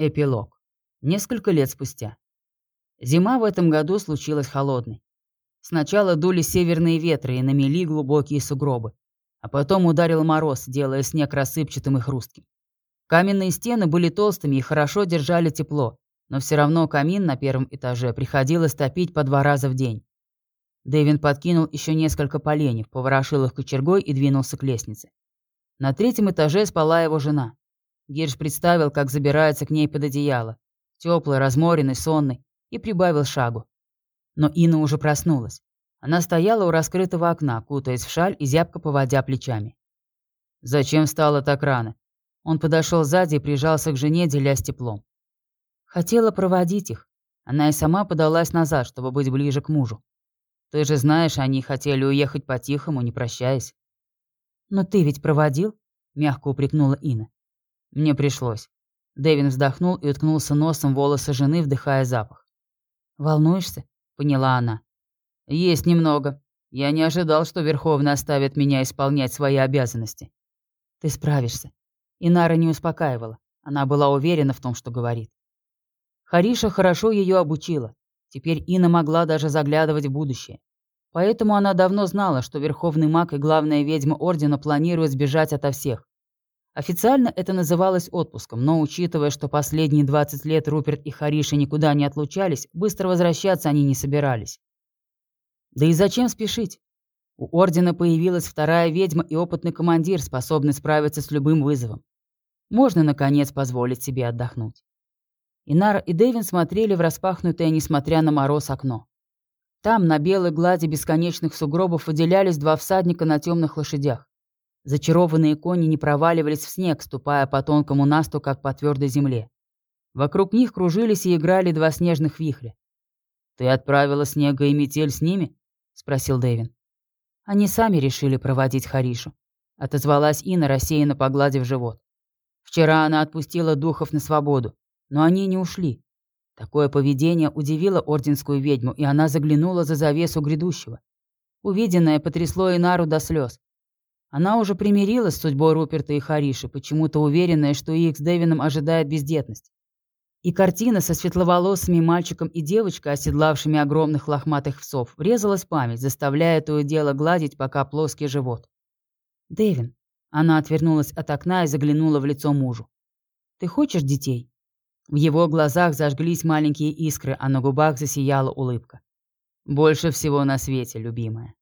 Эпилог. Несколько лет спустя. Зима в этом году случилась холодной. Сначала дули северные ветры и намели глубокие сугробы, а потом ударил мороз, делая снег рассыпчатым и хрустким. Каменные стены были толстыми и хорошо держали тепло, но все равно камин на первом этаже приходилось топить по два раза в день. Дэвин подкинул еще несколько поленьев, поворошил их кочергой и двинулся к лестнице. На третьем этаже спала его жена. Гирш представил, как забирается к ней под одеяло. Теплый, разморенный, сонный. И прибавил шагу. Но Инна уже проснулась. Она стояла у раскрытого окна, кутаясь в шаль и зябко поводя плечами. «Зачем встала так рано?» Он подошел сзади и прижался к жене, делясь теплом. Хотела проводить их. Она и сама подалась назад, чтобы быть ближе к мужу. Ты же знаешь, они хотели уехать по-тихому, не прощаясь. «Но ты ведь проводил?» — мягко упрекнула Инна. Мне пришлось. Дэвин вздохнул и уткнулся носом в волосы жены, вдыхая запах. «Волнуешься?» — поняла она. «Есть немного. Я не ожидал, что Верховный оставит меня исполнять свои обязанности». «Ты справишься». Инара не успокаивала. Она была уверена в том, что говорит. Хариша хорошо ее обучила. Теперь Инна могла даже заглядывать в будущее. Поэтому она давно знала, что Верховный маг и главная ведьма Ордена планируют сбежать ото всех. Официально это называлось отпуском, но учитывая, что последние 20 лет Руперт и Хариша никуда не отлучались, быстро возвращаться они не собирались. Да и зачем спешить? У Ордена появилась вторая ведьма и опытный командир, способный справиться с любым вызовом. Можно, наконец, позволить себе отдохнуть. Инара и Дэвин смотрели в распахнутое, несмотря на мороз, окно. Там, на белой глади бесконечных сугробов, выделялись два всадника на темных лошадях. Зачарованные кони не проваливались в снег, ступая по тонкому насту, как по твердой земле. Вокруг них кружились и играли два снежных вихря. «Ты отправила снега и метель с ними?» — спросил Дэвин. Они сами решили проводить Харишу. Отозвалась Инна, рассеянно погладив живот. Вчера она отпустила духов на свободу, но они не ушли. Такое поведение удивило орденскую ведьму, и она заглянула за завесу грядущего. Увиденное потрясло Инару до слез. Она уже примирилась с судьбой Руперта и Хариши, почему-то уверенная, что их с Дэвином ожидает бездетность. И картина со светловолосыми мальчиком и девочкой, оседлавшими огромных лохматых псов, врезалась в память, заставляя то и дело гладить пока плоский живот. «Дэвин». Она отвернулась от окна и заглянула в лицо мужу. «Ты хочешь детей?» В его глазах зажглись маленькие искры, а на губах засияла улыбка. «Больше всего на свете, любимая».